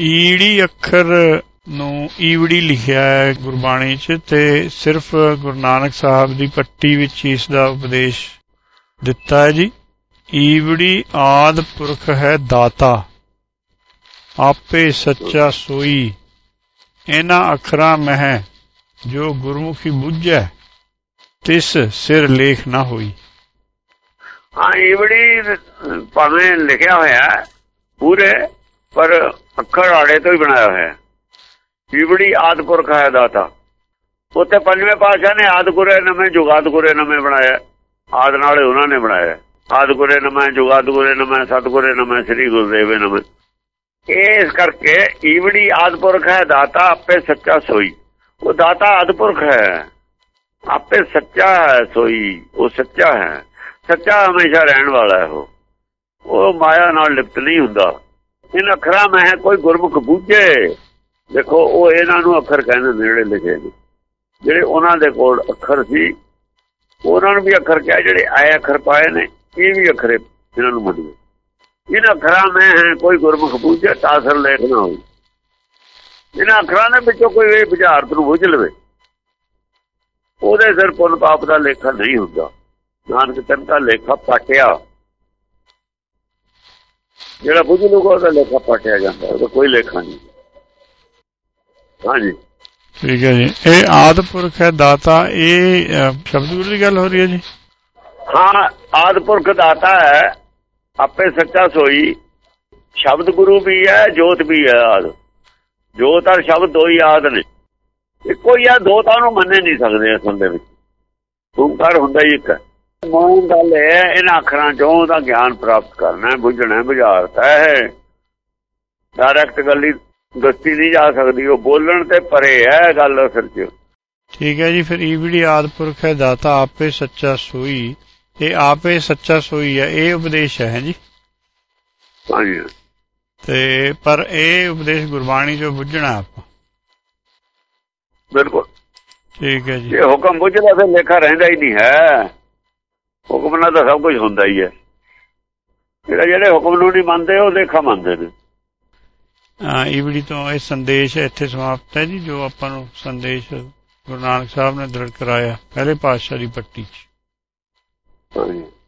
ਈੜੀ ਅੱਖਰ ਨੂੰ ਈਵੜੀ ਲਿਖਿਆ ਹੈ ਗੁਰਬਾਣੀ 'ਚ ਤੇ ਸਿਰਫ ਗੁਰੂ ਨਾਨਕ ਸਾਹਿਬ ਦੀ ਪੱਟੀ ਵਿੱਚ ਇਸ ਦਾ ਉਪਦੇਸ਼ ਦਿੱਤਾ ਹੈ ਜੀ। ਈਵੜੀ ਆਦ ਪੁਰਖ ਹੈ ਦਾਤਾ। ਆਪੇ ਸੱਚਾ ਸੋਈ। ਇਹਨਾਂ ਅੱਖਰਾਂ ਮਹਿ ਜੋ ਗੁਰਮੁਖੀ ਬੁੱਝੈ, ਤਿਸ ਸਿਰ ਲੇਖ ਨਾ ਹੋਈ। ਹਾਂ, ਈਵੜੀ ਭਾਵੇਂ ਲਿਖਿਆ ਹੋਇਆ ਪੂਰੇ ਪਰ ਅੱਖਰ ਆੜੇ ਤੋਂ ਹੀ ਬਣਾਇਆ ਹੋਇਆ ਹੈ। ਈਵੜੀ ਆਦਪੁਰਖ ਹੈ ਦਾਤਾ। ਉੱਥੇ ਪੰਜਵੇਂ ਪਾਤਸ਼ਾਹ ਨੇ ਆਦਗੁਰੇ ਨਵੇਂ ਜੁਗਾਦਗੁਰੇ ਨਵੇਂ ਬਣਾਇਆ ਆਦ ਨਾਲ ਉਹਨਾਂ ਨੇ ਬਣਾਇਆ ਆਦਗੁਰੇ ਨਵੇਂ ਜੁਗਾਦਗੁਰੇ ਨਵੇਂ ਸਤਗੁਰੇ ਨਵੇਂ ਸ੍ਰੀ ਗੁਰਦੇਵ ਨਵੇਂ। ਇਸ ਕਰਕੇ ਈਵੜੀ ਆਦਪੁਰਖ ਹੈ ਦਾਤਾ ਆਪੇ ਸੱਚਾ ਸੋਈ। ਉਹ ਦਾਤਾ ਆਦਪੁਰਖ ਹੈ। ਆਪੇ ਸੱਚਾ ਹੈ ਸੋਈ। ਉਹ ਸੱਚਾ ਹੈ। ਸੱਚਾ ਹਮੇਸ਼ਾ ਰਹਿਣ ਵਾਲਾ ਹੈ ਉਹ। ਉਹ ਮਾਇਆ ਨਾਲ ਲਿਪਤ ਨਹੀਂ ਹੁੰਦਾ। ਇਹ ਅੱਖਰਾਂ ਮੈਂ ਕੋਈ ਗੁਰਮੁਖ ਬੂਝੇ। ਦੇਖੋ, ਉਹ ਇਹਨਾਂ ਨੂੰ ਅੱਖਰ ਕਹਿੰਦੇ ਨੇ ਲਿਖੇ ਨੇ। ਜਿਹੜੇ ਉਹਨਾਂ ਦੇ ਕੋਲ ਅੱਖਰ ਸੀ, ਉਹਨਾਂ ਨੂੰ ਵੀ ਅੱਖਰ ਕਿਹਾ, ਜਿਹੜੇ ਆਏ ਅੱਖਰ ਪਾਏ ਨੇ, ਇਹ ਵੀ ਅੱਖਰੇ ਇਹਨਾਂ ਨੂੰ ਮੰਨਦੇ। ਇਹਨਾਂ ਅੱਖਰਾਂ ਮੈਂ ਹੈ ਕੋਈ ਗੁਰਮੁਖ ਬੂਝੇ, ਤਾਸਰ ਲੇਖ ਨਾ ਹੋਈ ਇਹਨਾਂ ਅੱਖਰਾਂ ਦੇ ਵਿੱਚੋਂ ਕੋਈ ਇਹ ਵਿਚਾਰਤ ਨੂੰ ਬੁਝ ਲਵੇ। ਉਹਦੇ ਸਿਰ ਪੁੰਨ ਪਾਪ ਦਾ ਲੇਖਾ ਨਹੀਂ ਹੁੰਦਾ। ਨਾਨਕ ਤਨ ਦਾ ਲੇਖਾ ਪਾਟਿਆ। ਜਿਹੜਾ ਬੁੱਝ ਲੂਗਾ ਉਹਦਾ ਲੇਖਾ ਪਾਟਿਆ ਜਾਂਦਾ ਉਹਦਾ ਕੋਈ ਲੇਖਾ ਨਹੀਂ। ਹਾਂਜੀ। ਠੀਕ ਹੈ ਜੀ। ਇਹ ਆਦਪੁਰਖ ਹੈ ਦਾਤਾ ਇਹ ਅਹ, ਸ਼ਬਦ ਗੁਰੂ ਦੀ ਗੱਲ ਹੋ ਰਹੀ ਹੈ ਜੀ? ਹਾਂ ਆਦਪੁਰਖ ਦਾਤਾ ਹੈ ਆਪੇ ਸੱਚਾ ਸੋਈ। ਸ਼ਬਦ ਗੁਰੂ ਵੀ ਹੈ ਜੋਤ ਵੀ ਹੈ ਆਦ। ਜੋਤ ਔਰ ਸ਼ਬਦ ਦੋ ਹੀ ਆਦ ਨੇ। ਇੱਕੋ ਹੀ ਆ ਦੋ ਤਾਂ ਉਹਨੂੰ ਮੰਨੇ ਨਹੀਂ ਸਕਦੇ ਅਸਲ ਦੇ ਵਿੱਚ। ਓੰਕਾਰ ਹੁੰਦਾ ਹੀ ਇੱਕ ਹੈ। ਮੋਹਨ ਗੱਲ ਹੈ ਇਹਨਾਂ ਅੱਖਰਾਂ ਚੋਂ ਉਹਦਾ ਗਿਆਨ ਪ੍ਰਾਪਤ ਕਰਨਾ ਬੁੱਝਣਾ ਬੁਝਾਰਤਾ ਹੈ ਡਾਇਰੈਕਟ ਗੱਲੀ ਦਸਤੀ ਨਹੀਂ ਜਾ ਸਕਦੀ ਉਹ ਬੋਲਣ ਤੇ ਪਰੇ ਹੈ ਗੱਲ ਅਸਲ 'ਚ। ਠੀਕ ਹੈ ਜੀ ਫਿਰ ਈਵੜੀ ਆਦਪੁਰਖ ਹੈ ਦਾਤਾ ਆਪੇ ਸੱਚਾ ਸੋਈ ਇਹ ਆਪੇ ਸੱਚਾ ਸੋਈ ਹੈ ਇਹ ਉਪਦੇਸ਼ ਹੈ ਜੀ। ਹਾਂਜੀ। ਤੇ ਪਰ ਇਹ ਉਪਦੇਸ਼ ਗੁਰਬਾਣੀ ਚੋਂ ਬੁੱਝਣਾ ਆਪਾਂ। ਬਿਲਕੁਲ। ਠੀਕ ਹੈ ਜੀ। ਜੇ ਹੁਕਮ ਬੁੱਝਦਾ ਫਿਰ ਲੇਖਾ ਰਹਿੰਦਾ ਹੀ ਨਹੀਂ ਹੈ। ਹੁਕਮ ਨਾਲ ਤਾਂ ਸਭ ਕੁਝ ਹੁੰਦਾ ਹੀ ਹੈ। ਜਿਹੜਾ ਜਿਹੜੇ ਹੁਕਮ ਨੂੰ ਨਹੀਂ ਮੰਨਦੇ ਉਹ ਲੇਖਾ ਮੰਨਦੇ ਨੇ। ਈਵੜੀ ਤੋਂ ਇਹ ਸੰਦੇਸ਼ ਇੱਥੇ ਸਮਾਪਤ ਹੈ ਜੀ ਜੋ ਆਪਾਂ ਨੂੰ ਸੰਦੇਸ਼ ਗੁਰੂ ਨਾਨਕ ਸਾਹਿਬ ਨੇ ਦ੍ਰਿੜ ਕਰਾਇਆ ਪਹਿਲੇ ਪਾਤਸ਼ਾਹ ਦੀ ਪੱਟੀ 'ਚ। ਹਾਂਜੀ।